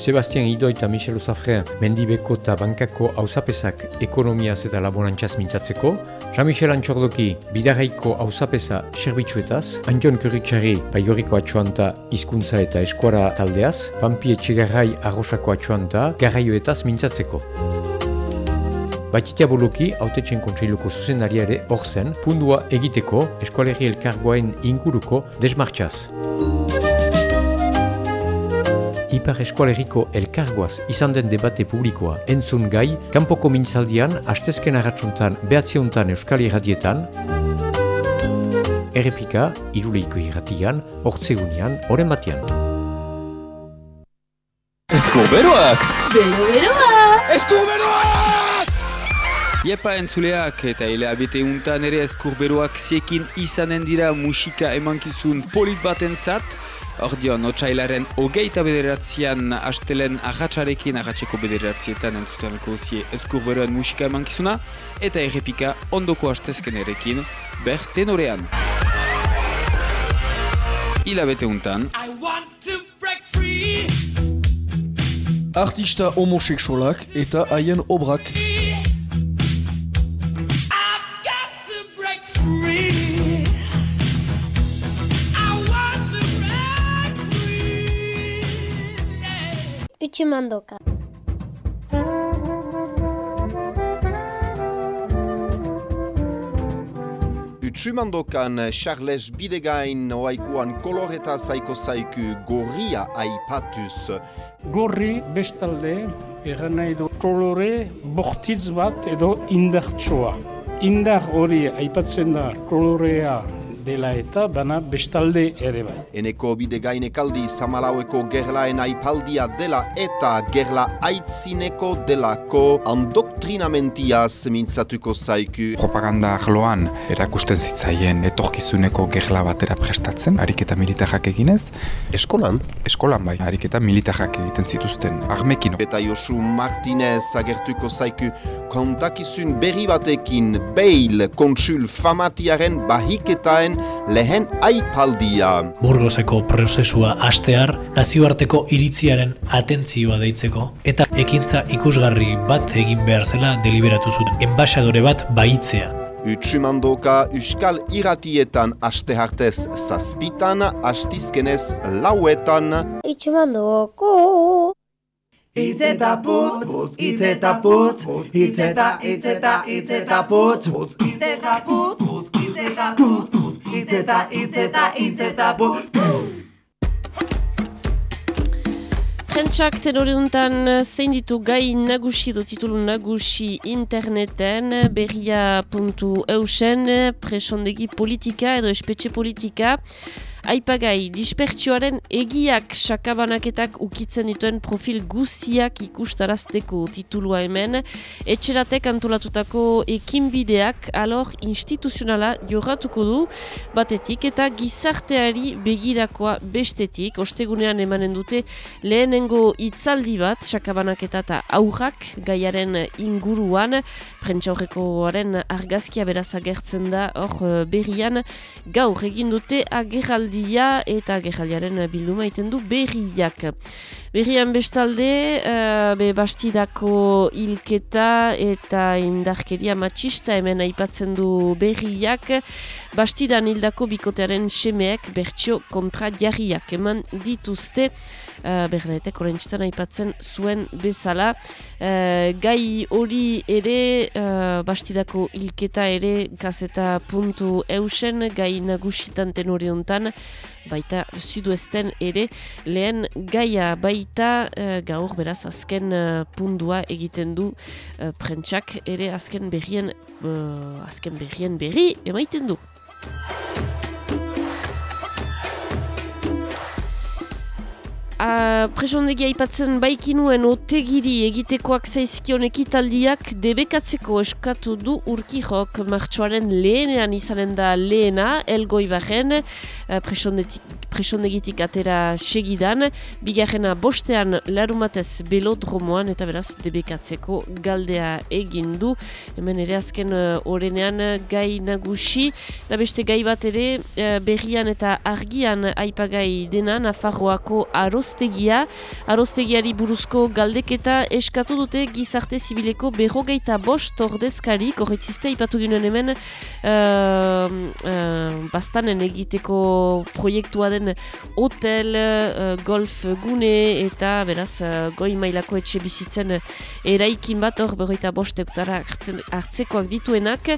Sebastian Ido eta Michel Zafre mendibeko eta bankako hausapesak ekonomiaz eta laborantzaz mintzatzeko, Jean-Michel Antxordoki bidarraiko hausapesa serbitzuetaz, Anjon Kurritxarri paigoriko atxoanta hizkuntza eta eskuara taldeaz, Pampi Etxegarrai arrosako atxoanta garraioetaz mintzatzeko. Batitia boloki, autetxen kontseiluko zuzendariare hor zen, pundua egiteko eskualerri elkargoain inguruko desmartxaz. Ipar eskualerriko elkargoaz izan den debate publikoa entzun gai, kanpoko mintzaldian, astezken agatsuntan behatzeuntan euskal irratietan, errepika, iruleiko irratian, hortzegunean, oren batean. Eskurberoak! Eskuberoak! Iepa entzuleak eta hilabete untan ere eskurberoak ziekin izanen dira musika emankizun polit baten zat. Ordion, otxailaren hogeita bederatzean astelen agatsarekin agatseko bederatzietan entzutelko zie eskurberoen musika emankizuna eta errepika ondoko astezkenerekin ber tenorean. Hilabete untan, Artista homoseksualak eta haien obrak. Utsumandoka. Utsumandokan Charles Bidegain oaikuan koloreta zaiko zaiku gorria aipatuz. Gorri bestalde, erran nahi du kolore bortitz bat edo indartsoa. Indar hori aipatzen da kolorea dela eta bana bestalde ere bai. Eneko Bidegain ekaldi Samalaueko gerlaen aipaldia dela eta gerla aitzineko delako andoktrinamentiaz mintzatuko zaiku. propaganda arloan erakusten zitzaien etorkizuneko gerla batera prestatzen, ariketa militarrak eginez. Eskolan? Eskolan bai, ariketa militarrak egiten zituzten, armekin. Eta Josu Martinez agertuko zaiku kontakizun berri batekin Beil kontsul famatiaren bahiketaen lehen aipaldia. Burgoseko prozesua astear nazioarteko iritziaren atentzioa deitzeko eta ekintza ikusgarri bat egin behar zela deliberatu zuten enbaxadore bat baitzea. Utsumandoka Euskal Iratietan aste hartez zazpitan, astizkenez lauetan. Utsumandoko. Itz eta putz, putz, itz eta putz, itz eta, itz eta, itz eta putz, putz, itz eta putz, putz, itz eta putz, putz, itz eta, itz eta, itz eta tenore duntan zein ditu gai nagusi do titulu nagusi interneten berria.eusen presondegi politika edo espetxe politika Aipagai, dispertsioaren egiak sakabanaketak ukitzen dituen profil guziak ikustarazteko titulua hemen, etxeratek antolatutako ekinbideak alor instituzionala jorratuko du. Batetik eta gizarteari begirakoa bestetik, ostegunean emanen dute lehenengo hitzaldi bat sakabanaketa eta aurrak gaiaren inguruan, prentsaurrekoaren argazkia beraz agertzen da hor berrian. Gaur egin dute agerraldi ekitaldia eta gerraliaren bilduma iten du berriak. Berrian bestalde, uh, be bastidako hilketa eta indarkeria matxista hemen aipatzen du berriak, bastidan hildako bikotearen semeek bertxio kontra jarriak eman dituzte, uh, berrenetek orentxetan aipatzen zuen bezala. Uh, gai hori ere, uh, bastidako hilketa ere, gazeta puntu eusen, gai nagusitan tenori hontan, baita suduesten ere, lehen gaia baita uh, gaur beraz azken uh, pundua egiten du uh, prentsak ere azken berrien, uh, azken berrien berri emaiten du. Uh, presondegia aipatzen baikinuen otegiri egitekoak zaizkion ekitaldiak debekatzeko eskatu du urkijok. Martxoaren lehenean izanen da lehena, elgoi baren, uh, presondegitik atera segidan, bigarrena bostean larumatez belodromoan eta beraz debekatzeko galdea egin du, hemen ere azken orenean gai nagusi, da beste gai bat ere uh, berrian eta argian aipagai dena, Nafarroako aroz aroztegia. Aroztegiari buruzko galdeketa eskatu dute gizarte zibileko berrogeita bost ordezkari, korretziste ipatu ginen hemen uh, uh, bastanen egiteko proiektua den hotel, uh, golf gune eta beraz uh, goi mailako etxe bizitzen eraikin bat hor berrogeita bost eutara hartzekoak dituenak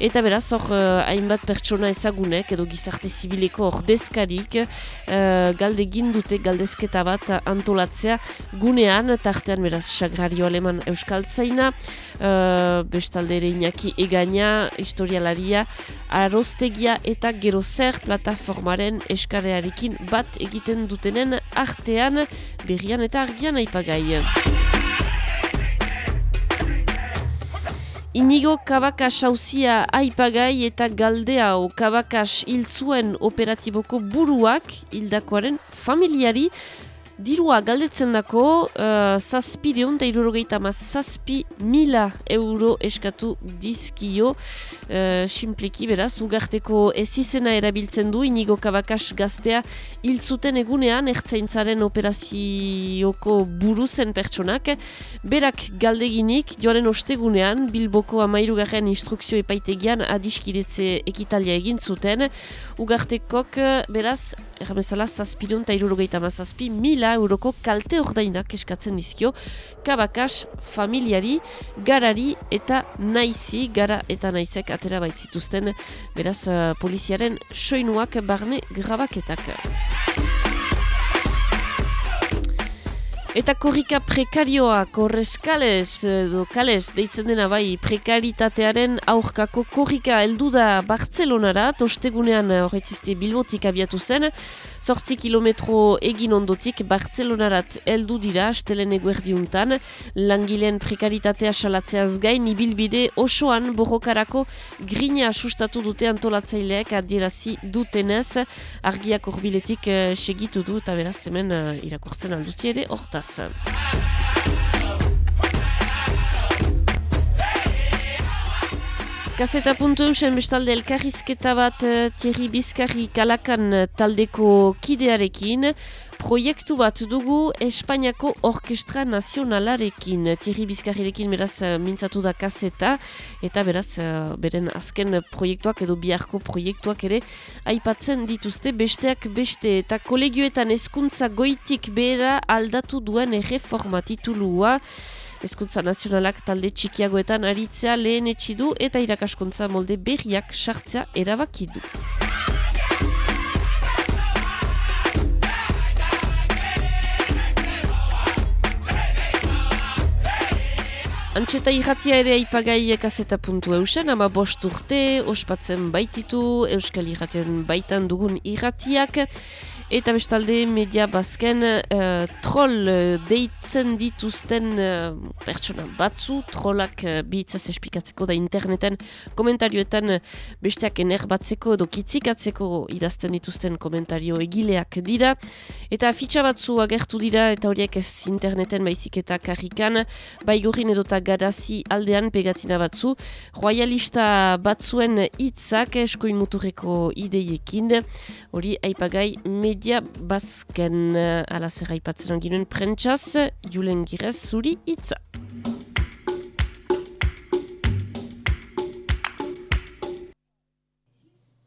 eta beraz hor uh, hainbat pertsona ezagunek edo gizarte zibileko ordezkarik uh, galde gindute galdezketa eta bat antolatzea gunean, tartean beraz sagrario aleman euskaltzaina, uh, bestalde ere egaina, historialaria, aroztegia eta gerozer plataformaren eskarearekin bat egiten dutenen artean, berrian eta argian aipagai. Inigo Kabakas hauzia aipagai eta galdea o Kabakas hil zuen operatiboko buruak hildakoaren familiari Dirua galdetzen dako, uh, zazpi deun, eta irurogeita zazpi mila euro eskatu dizkio, uh, simpliki beraz, ugarteko ez izena erabiltzen du, inigo kabakas gaztea hil zuten egunean, ertzaintzaren operazioko buruzen pertsonak, berak galdeginik, joaren ostegunean, bilboko amairugarren instrukzio epaitegian adiskidetze ekitalia egin zuten, ugartekok, beraz, erramezala, zazpi deun, eta irurogeita ma zazpi mila euroko kalte ordainak eskatzen dizkio kabakas familiari, garari eta naizi, gara eta naizek atera baitzituzten beraz uh, poliziaren soinuak barne grabaketak. Eta korrika prekarioa, korreskales, do kales, deitzen dena bai, prekaritatearen aurkako korrika heldu da Bartzelonara, tostegunean horretzizte bilbotik abiatu zen, sortzi kilometro egin ondotik Bartzelonarat heldu dira, estelen eguerdiuntan, langileen prekaritatea salatzeaz gain, ibilbide osoan borrokarako grina sustatu dute antolatzaileak adierazi dutenez, argiak horbiletik uh, segitu du, eta beraz hemen uh, irakurtzen alduzi ere, hortaz. awesome. Gazeta puntu eusen bestalde elkarrizketa bat uh, Thierry Bizkarri kalakan taldeko kidearekin proiektu bat dugu Espainiako Orkestra Nazionalarekin. Thierry Bizkarrirekin beraz uh, mintzatu da kaseta eta beraz beren azken proiektuak edo biharko proiektuak ere aipatzen dituzte besteak beste eta kolegioetan hezkuntza goitik behera aldatu duen erreformatitulua. Ezkuntza nazionalak talde txikiagoetan aritzea lehen etxidu eta irakaskuntza molde berriak sartzea erabakidu. Antxeta irratia ere aipagai ekazeta puntu eusen, ama bost urte, ospatzen baititu, euskal irratien baitan dugun irratiak, Eta bestalde media bazken uh, troll uh, deitzen dituzten uh, pertsona batzu, trollak uh, bihitzaz espikatzeko da interneten komentarioetan besteak ener batzeko edo kitzikatzeko idazten dituzten komentario egileak dira. Eta fitxa batzu agertu dira eta horiek ez interneten baizik eta karrikan, baigurin edota gadazi aldean pegatina batzu, royalista batzuen hitzak eskoin muturreko ideiekin, hori aipagai media bazken ala zer aipatzen ginen prentsaz, julen girez zuri hitza.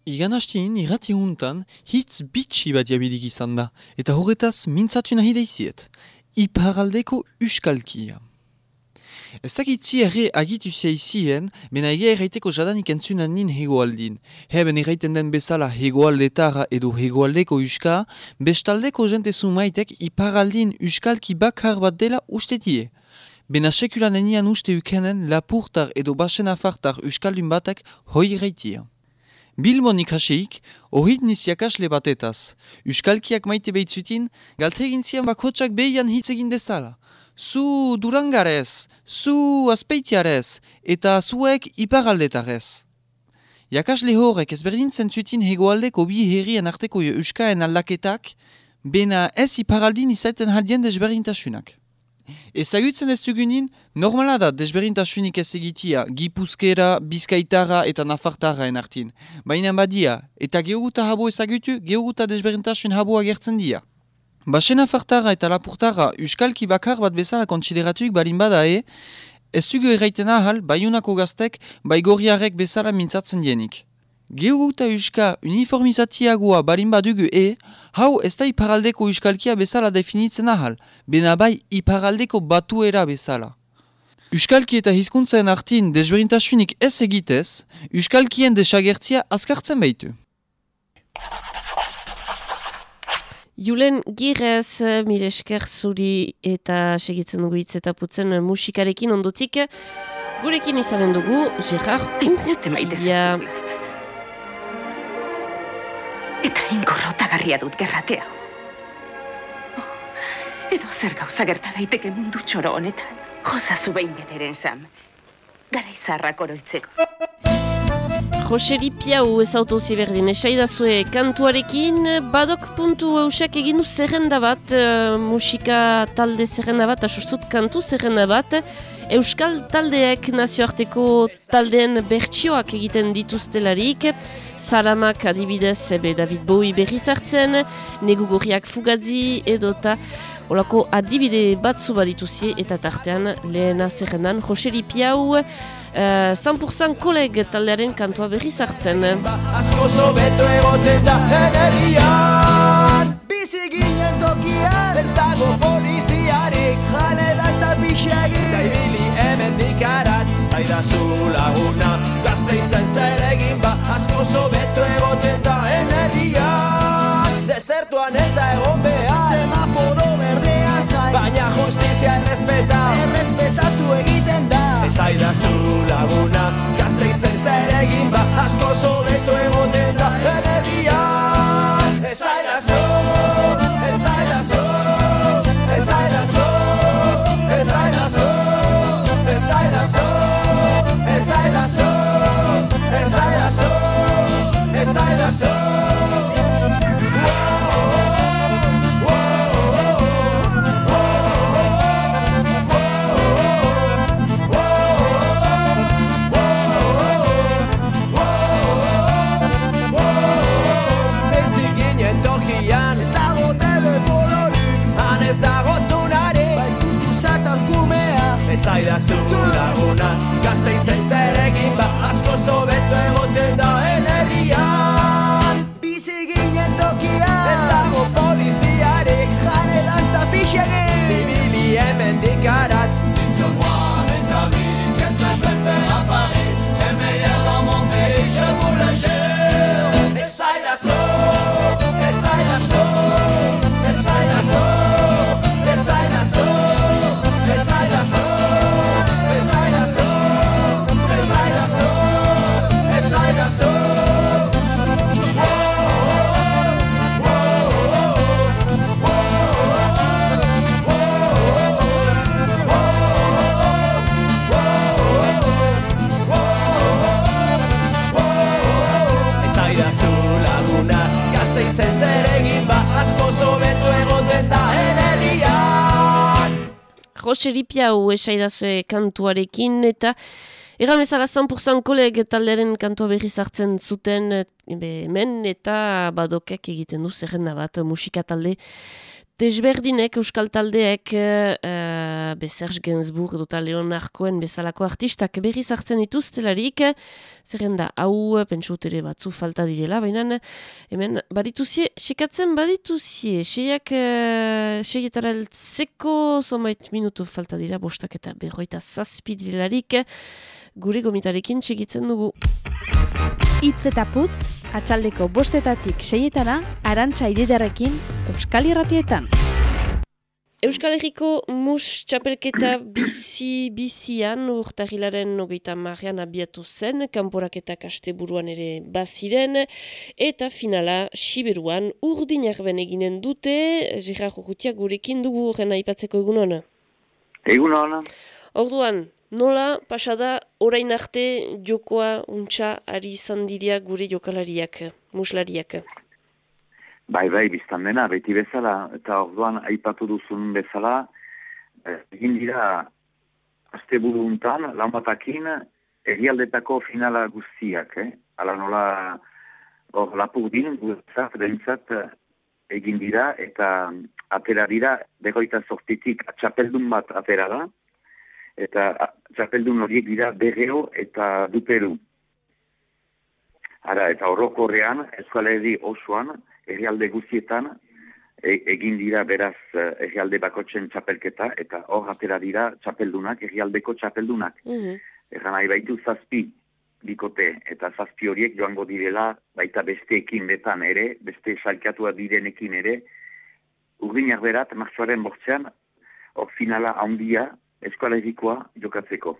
Igan irrati huntan hitz bitxi bat jabilik izan da, eta horretaz mintzatu nahi daiziet. Iparaldeko uskalkia. Ez dakitzi erre agitu izien, mena egia erraiteko jadanik entzunan nin hegoaldin. Heben erraiten den bezala hegoaldetara edo hegoaldeko uska, bestaldeko jente sumaitek iparaldin uskalki bakar bat dela ustetie. Bena sekulan enian uste ukenen lapurtar edo basen afartar uskaldun batek hoi erraitia. Bilbon ikaseik, ohit niziakasle batetaz. Euskalkiak maite behitzutin, galtregin zian bakotsak behian hitz egin dezala. Zu durangarez, zu azpeitiarez, eta zuek iparaldetarez. Jakasle horrek ezberdintzen zutin hegoaldeko bi herrien arteko euskaen aldaketak, bena ez iparaldin izaten haldien desberdintasunak. Ezagutzen ez dugunin, normala da desberintasunik ez egitia Gipuzkera, Bizkaitara eta Nafartara enartin. Baina badia, eta geoguta habo ezagutu, geoguta desberintasun habo agertzen dia. Base Nafartara eta Lapurtara Euskalki bakar bat bezala kontsideratuik balin bada e, ez dugu erraiten ahal, baiunako gaztek, baigorriarek bezala mintzatzen dienik. Geoguta euska uniformizatiagoa barin badugu e, hau ez da iparaldeko euskalkia bezala definitzen ahal, bena bai iparaldeko batuera bezala. Euskalki eta hizkuntzen artin desberintasunik ez egitez, euskalkien desagertzia azkartzen behitu. Julen Girez, mire esker zuri eta segitzen dugu hitz eta putzen musikarekin ondotik, gurekin izanen dugu Gerard Urrutia. Eta inkorrotagarria dut gerratea. Oh, edo zer gauza gerta daiteke mundu txoro honetan. Jozazu behin bederen zam. Gara izarrak oroitzeko. Joseri Piau ez autozi berdin, esaidazue kantuarekin, badok puntu eusek egin du zerrenda bat, uh, musika talde zerrenda bat, asustut kantu zerrenda bat, Euskal taldeek nazioarteko taldeen bertsioak egiten dituztelarik, Salamak adibidez ebe David Bowie berriz hartzen, negu gorriak fugazi edota olako adibide batzu badituzie eta tartean lehena zerrendan Joseri Piau, Uh, 100% koleg taldearen kantua berriz hartzen. Asko sobeto egoten da energian Bizi ginen tokian Ez dago poliziarik. Jale da eta hemen dikarat Zaidazu laguna. Gazte izan zer egin ba Asko sobeto egoten da energian Desertuan ez da egon behar. Semaforo berdean zai Baina justizia errespeta. Errespetatu egiten da. Ezaidazu laguna. Gazte izen zer egin ba Asko sobeto egoten da Energian Jose Ripiau esaidazue kantuarekin eta Egan bezala 100% koleg talderen kantua berri zartzen zuten be, hemen eta badokek egiten du zerrenda bat musika talde Desberdinek euskal taldeek uh, be Serge Gainsbourg eta Leonarkoen bezalako artistak berri zartzen ituztelarik zerrenda hau pentsutere batzu falta direla, baina hemen badituzie, sekatzen badituzie seiak uh, seietara eltzeko zomait minutu falta dira bostak eta berroita zazpidirelarik gure gomitarekin txegitzen dugu. Itz eta putz, atxaldeko bostetatik seietana, arantxa ididarekin, Euskal Irratietan. Euskal Herriko mus txapelketa bizi bizian urtahilaren nogeita marrean abiatu zen, kanporaketak asteburuan ere baziren, eta finala siberuan urdinarben eginen dute, Gerard Urrutia gurekin dugu horren aipatzeko egun hona? Egun hona. Orduan, Nola, pasada, orain arte jokoa untxa ari izan diria gure jokalariak, muslariak? Bai, bai, biztan dena, beti bezala, eta orduan aipatu duzun bezala, eh, egin dira, azte buru untan, lan batakin, egialdetako finala guztiak, eh? Ala nola, hor, lapur din, guztat, dentzat, egin dira, eta atera dira, begoita sortitik, atxapeldun bat atera da, eta txapeldun horiek dira berreo eta duperu. Ara, eta horrokorrean, eskualerdi osoan, errealde guztietan, e, egin dira beraz errealde bakotzen txapelketa, eta hor atera dira txapeldunak, errealdeko txapeldunak. Mm -hmm. Egan nahi baitu zazpi bikote, eta zazpi horiek joango direla, baita besteekin betan ere, beste salkatua direnekin ere, urdinak berat, marxoaren bortzean, hor finala handia, eskoalegikoa jokatzeko.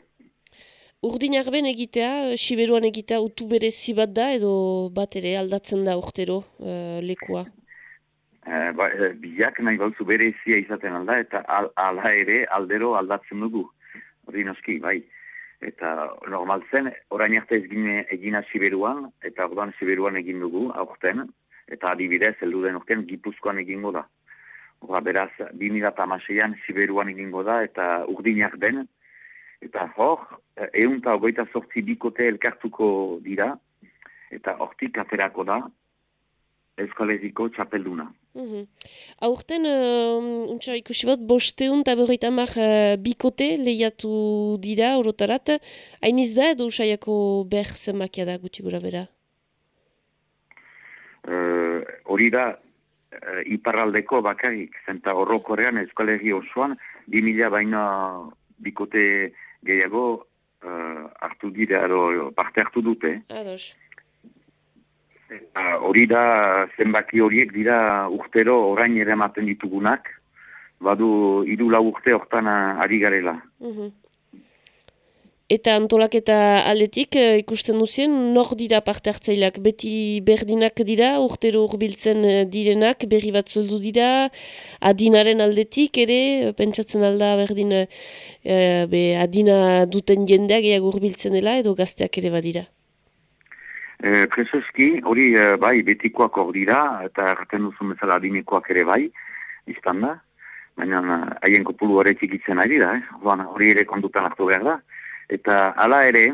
Urdin arben egitea, siberuan egitea, utu berezi bat da edo bat ere aldatzen da urtero uh, lekua? Uh, ba, uh, biak nahi bauzu berezia izaten alda eta al, ala ere aldero aldatzen dugu. Hori bai. Eta normal zen, orain arte ez gine egina siberuan, eta orduan siberuan egin dugu, aurten, eta adibidez, heldu den urten, gipuzkoan egingo da. Hora, beraz, 2006an Siberuan egingo da, eta urdinak den. Eta hor, egun eta ogoita sortzi bikote elkartuko dira, eta hortik aterako da, eskaleziko txapelduna. -hmm. Aurten, uh, untsa ikusi bat, bosteun eta berreita mar uh, bikote lehiatu dira, orotarat. Hainiz da edo usaiako ber zenbakia da guti gura bera? Hori uh, da, uh, iparraldeko bakarik, zenta horrokorean eskalegi osoan, di mila baina bikote gehiago uh, hartu dira, parte hartu dute. Ados. Hori da, zenbaki horiek dira urtero orain ere ematen ditugunak, badu idula urte hortan ari garela. Uh Eta antolaketa aldetik uh, ikusten duzien, nor dira parte hartzaileak? Beti berdinak dira, urtero urbiltzen uh, direnak, berri bat zuldu dira, adinaren aldetik ere, pentsatzen alda berdin be, adina duten jendeak eag urbiltzen dela, edo gazteak ere badira? E, Prezeski, hori bai betikoak hor dira, eta erraten duzun bezala adinekoak ere bai, iztan da, baina haien kopulu horretik itzen ari da, eh? hori ere kondutan hartu behar da. Eta hala ere,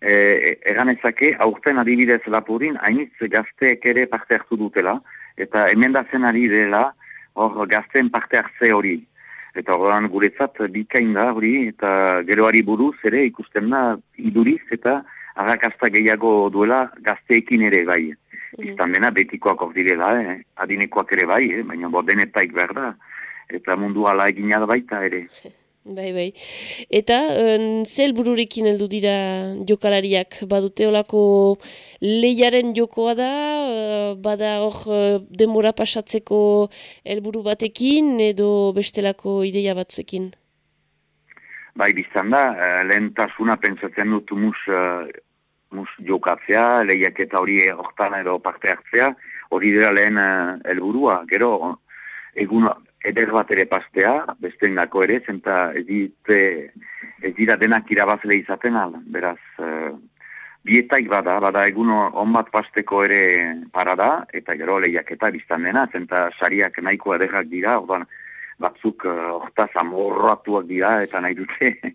e, egan ezake, aurten adibidez lapurin, hainitz gazteek ere parte hartu dutela, eta emendatzen ari dela, hor gazten parte hartze hori. Eta horrean guretzat bikain da hori, eta geroari buruz ere ikusten da iduriz, eta agakasta gehiago duela gazteekin ere bai. Mm. Iztan dena betikoak hor direla, eh? adinekoak ere bai, eh? baina bo denetaik behar da. Eta mundu ala egina da baita ere. <laughs> Bai, bai. Eta, zel bururekin heldu dira jokalariak? Badute olako lehiaren jokoa da, uh, bada hor uh, denbora pasatzeko helburu batekin edo bestelako ideia batzuekin? Bai, biztan da, uh, lehen tasuna pentsatzen dut mus, mus jokatzea, lehiak eta hori hortan edo parte hartzea, hori dira lehen helburua. Gero, egun eder bat ere pastea, beste ere, zenta ez, dite, ez dira denak irabazle izaten al, beraz, uh, bietaik bada, bada egun on bat pasteko ere para da, eta gero lehiak eta biztan dena, zenta sariak nahiko ederrak dira, ordan, batzuk uh, hortaz amorratuak dira eta nahi dute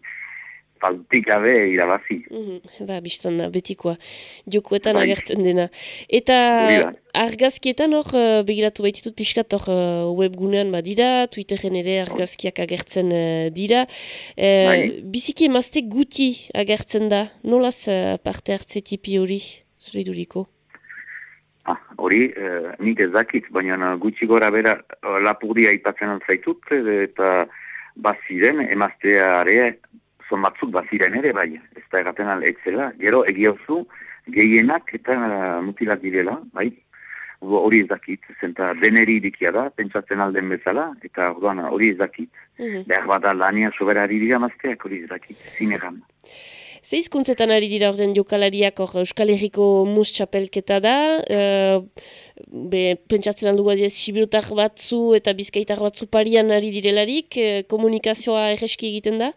faltik gabe irabazi. Mhm, Ba, biztan da, betikoa. Jokoetan Bai. agertzen dena. Eta argazkietan hor, eh, begiratu baititut pixkat hor eh, webgunean badira, Twitteren ere argazkiak agertzen eh, dira. Eh, Bai. Biziki emazte guti agertzen da. Nolaz parte hartze tipi hori, zure iduriko? Ah, hori, eh, nik ez dakit, baina gutxi gora bera lapurdia aipatzen altzaitut, eta baziren, emazteare, zon batzuk baziren ere, bai, ez da egaten etzela, gero egiozu, gehienak eta eh, mutilak direla, bai, hori ez dakit, zenta deneri irikia da, pentsatzen alden bezala, eta orduan hori ez dakit. Behar bada lania soberari dira mazteak, hori ez dakit, zinegan. Ze hizkuntzetan ari dira orden jokalariak hor Euskal Herriko mus txapelketa da, eh, be, pentsatzen aldugu adiez sibirutar batzu eta bizkaitar batzu parian ari direlarik, eh, komunikazioa erreski egiten da?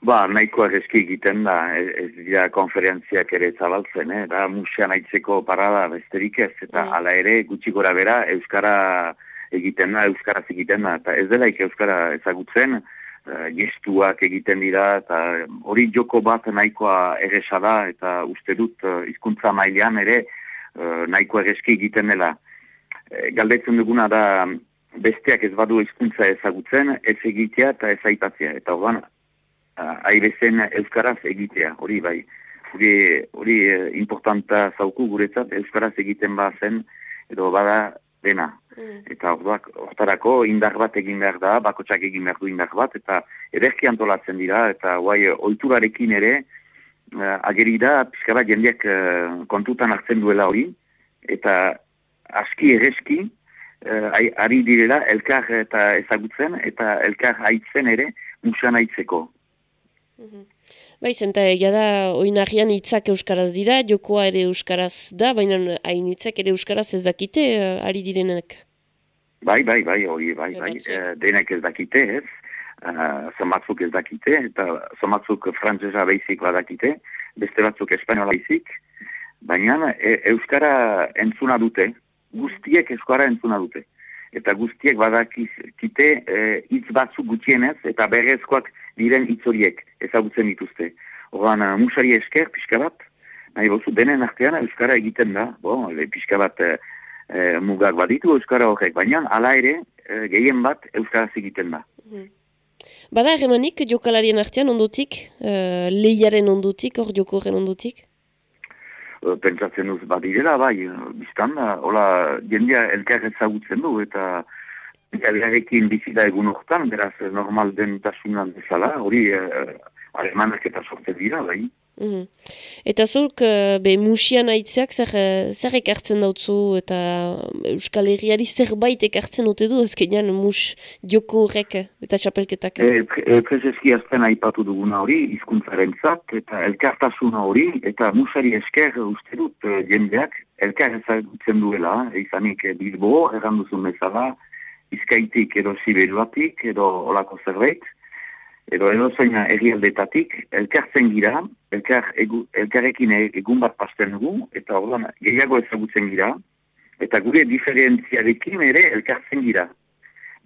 Ba, nahiko arrezki egiten da, ez, ez dira konferentziak ere zabaltzen, eh? da musean aitzeko parada besterik ez, eta hala ere gutxi gora bera Euskara egiten da, Euskaraz egiten da, eta ez delaik Euskara ezagutzen, eh, gestuak egiten dira, eta hori joko bat nahikoa erresa da, eta uste dut eh, hizkuntza mailean ere eh, nahiko erreski egiten dela. Eh, galdetzen duguna da besteak ez badu hizkuntza ezagutzen, ez egitea eta ez aipatzea, eta orduan airezen euskaraz egitea, hori bai. Hori, hori eh, importanta zauku guretzat euskaraz egiten bazen edo bada dena. Eta orduak, hortarako indar bat egin behar da, bakotsak egin behar du indar bat, eta ederki antolatzen dira, eta guai, oiturarekin ere, uh, ageri da, pixka bat jendeak eh, kontutan hartzen duela hori, eta aski ereski, uh, ari direla elkar eta ezagutzen, eta elkar haitzen ere, musan haitzeko. Bai, zenta egia da, oinarrian hitzak euskaraz dira, jokoa ere euskaraz da, baina hain hitzak ere euskaraz ez dakite, eh, ari direnek. Bai, bai, bai, hori, bai, bai, eh, denek ez dakite, ez, uh, zomatzuk ez dakite, eta zomatzuk frantzesa beizik badakite, beste batzuk espainola beizik, baina e, euskara entzuna dute, guztiek euskara entzuna dute. Eta guztiek badakite eh, hitz batzuk gutxienez, eta berrezkoak diren hitz horiek ezagutzen dituzte. Horban, uh, musari esker, pixka bat, nahi bozu, denen artean euskara egiten da, bo, le, pixka bat eh, eh, mugak baditu euskara horrek, baina hala ere, eh, gehien bat euskaraz egiten da. Bada erremanik jokalarien artean ondotik, uh, lehiaren ondotik, hor jokoren ondotik? Eh, pentsatzen duz badirela, bai, eh, biztan hola, jendea elkar ezagutzen du, eta elgarrekin bizita egun hortan, beraz, eh, normal den tasunan bezala, hori eh, alemanak eta sortzen dira, bai. Mhm. Eta zurk, uh, be, musian aitzeak zer, eh, zer ekartzen dautzu eta Euskal Herriari zerbait ekartzen dute du, ezkenean mus joko horrek eta txapelketak. E, pre, e, Prezeski azten aipatu duguna hori, hizkuntzaren zat, eta elkartasuna hori, eta musari esker uste dut eh, jendeak, elkar ezagutzen duela, eh, izanik eh, Bilbo, erranduzun bezala, izkaitik edo siberuatik, edo olako zerbait, edo edo zeina herrialdetatik, elkartzen gira, elkar, egu, elkarrekin egun bat pasten dugu, eta orduan gehiago ezagutzen gira, eta gure diferentziarekin ere elkartzen gira.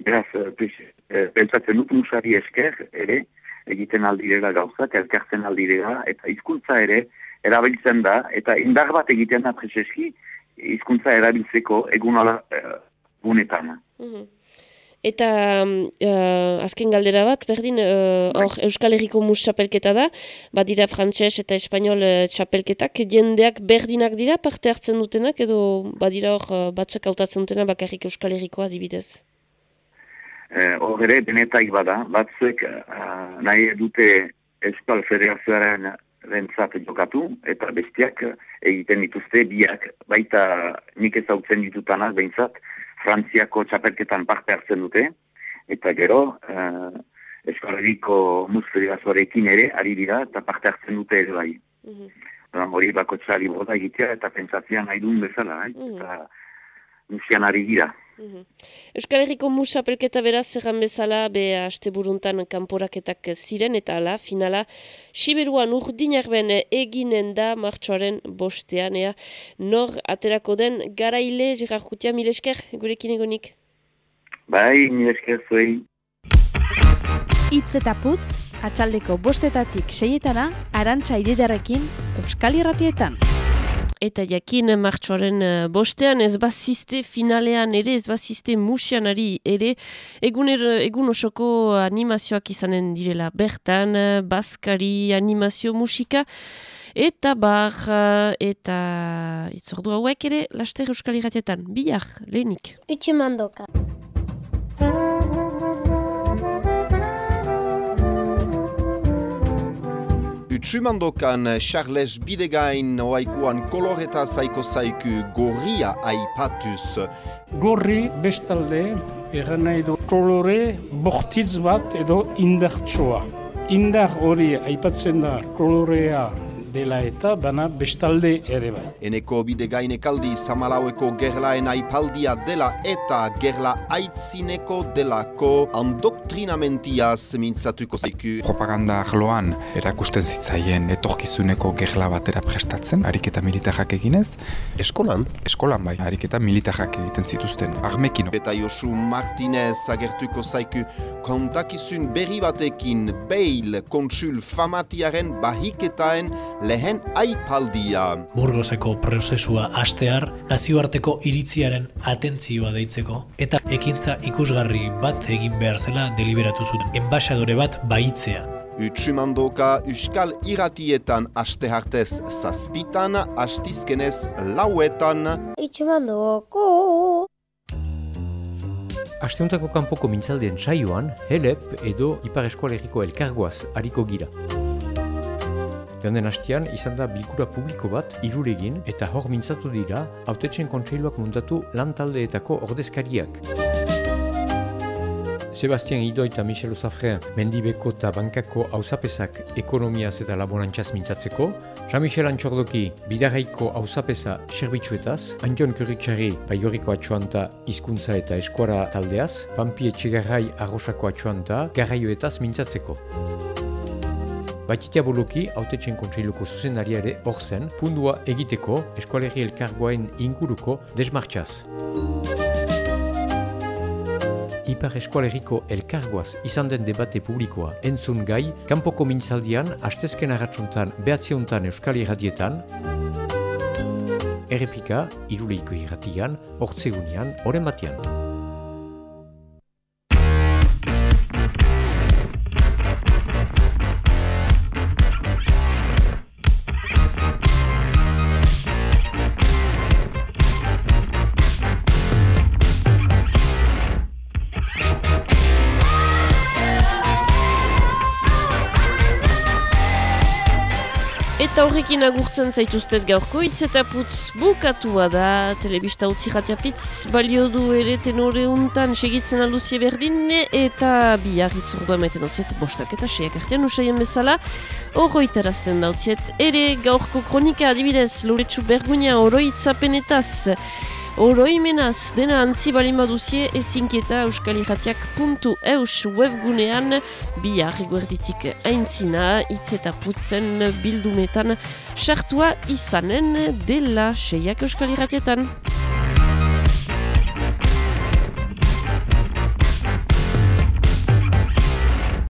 Beraz, eh, eh, pentsatzen dut musari esker ere, egiten aldirela gauzak, elkartzen aldirela, eta hizkuntza ere erabiltzen da, eta indar bat egiten da preseski, hizkuntza erabiltzeko egun ala eh, gunetan. Mhm. Eta uh, azken galdera bat, berdin, uh, hor Euskal Herriko mus txapelketa da, badira frantses eta espainol uh, txapelketak, jendeak berdinak dira parte hartzen dutenak, edo badira hor uh, batzuk hautatzen dutena bakarrik Euskal Herrikoa adibidez? Eh, Hor ere, denetak bada, batzuek uh, nahi dute Euskal Federazioaren rentzat jokatu, eta bestiak egiten dituzte biak, baita nik ezautzen ditutanak behintzat, Frantziako txapelketan parte hartzen dute, eta gero, uh, Euskal Herriko Mus Federazioarekin ere, ari dira, eta parte hartzen dute ere bai. Orduan, Hori bako txari boda egitea, eta pentsatzean nahi duen bezala, eh? eta musian ari dira. Euskal Herriko mus txapelketa beraz erran bezala, be aste buruntan kanporaketak ziren, eta ala, finala, Siberuan urdinarben eginen da martxoaren bostean, ea, nor aterako den garaile, Gerard Jutia, mil esker, gurekin egonik. Bai, ni esker zuei. Itz eta putz, atxaldeko bostetatik seietana, arantxa ididarekin, Euskal Irratietan. Eta jakin martxoaren eh, bostean ez bazizte finalean ere, ez bazizte musianari ere, eguner, egun osoko animazioak izanen direla bertan, eh, baskari animazio musika, eta bar, eh, eta itzordu hauek ere, laster euskal irratietan, bihar, lehenik. Utsumandoka. Utsumandokan Charles Bidegain oaikuan koloreta zaiko zaiku gorria aipatuz. Gorri bestalde, erran nahi du kolore bortitz bat edo indartsoa. Indar hori aipatzen da kolorea dela eta bana bestalde ere bai. Eneko Bidegainekaldi Samalaueko gerlaen aipaldia dela eta gerla aitzineko delako andoktrinamentiaz mintzatuko zaiku. Propaganda arloan erakusten zitzaien etorkizuneko gerla batera prestatzen, ariketa militarrak eginez. Eskolan? Eskolan bai, ariketa militarrak egiten zituzten, armekin. Eta Josu Martinez agertuko zaiku kontakizun berri batekin beil kontsul famatiaren bahiketaen lehen aipaldia. Burgoseko prozesua astear, nazioarteko iritziaren atentzioa deitzeko, eta ekintza ikusgarri bat egin behar zela deliberatu zuten, enbaixadore bat baitzea. Utsumandoka Euskal Iratietan aste hartez zazpitan, astizkenez lauetan. Utsumandoko. Asteuntako kanpoko mintzaldien saioan, HELEP edo Ipar Eskoaleriko Elkargoaz hariko gira. Jonden hastian izan da bilkura publiko bat iruregin eta hor mintzatu dira autetxen kontseiluak muntatu lan taldeetako ordezkariak. Sebastian Ido eta Michel Uzafre mendibeko eta bankako hausapesak ekonomiaz eta laborantzaz mintzatzeko, Jean-Michel Antxordoki bidarraiko hausapesa serbitzuetaz, Anjon Kurritxarri baigoriko atxoanta hizkuntza eta eskuara taldeaz, Pampi Etxegarrai arrosako atxoanta garraioetaz mintzatzeko. Baititia boloki, autetxen kontseiluko zuzendaria ere hor zen, pundua egiteko eskualerri elkargoain inguruko desmartxaz. Ipar eskualerriko elkargoaz izan den debate publikoa entzun gai, kanpoko mintzaldian, astezken agatsuntan behatzeuntan euskal irratietan, errepika, iruleiko irratian, hortzegunean, oren batean. Horrekin agurtzen zaituztet gaurko hitz eta putz bukatua da. Telebista utzi jatiapitz balio du ere tenore untan segitzen aluzie berdin eta bihar itzordua emaiten dautziet bostak eta seiak artean usaien bezala. Horroitarazten dautziet ere gaurko kronika adibidez loretsu bergunia oroitzapenetaz Oroimenaz, dena antzi balin baduzie ezinketa euskalirratiak.eus webgunean bihar eguerditik aintzina hitz eta putzen bildumetan sartua izanen dela seiak euskalirratietan.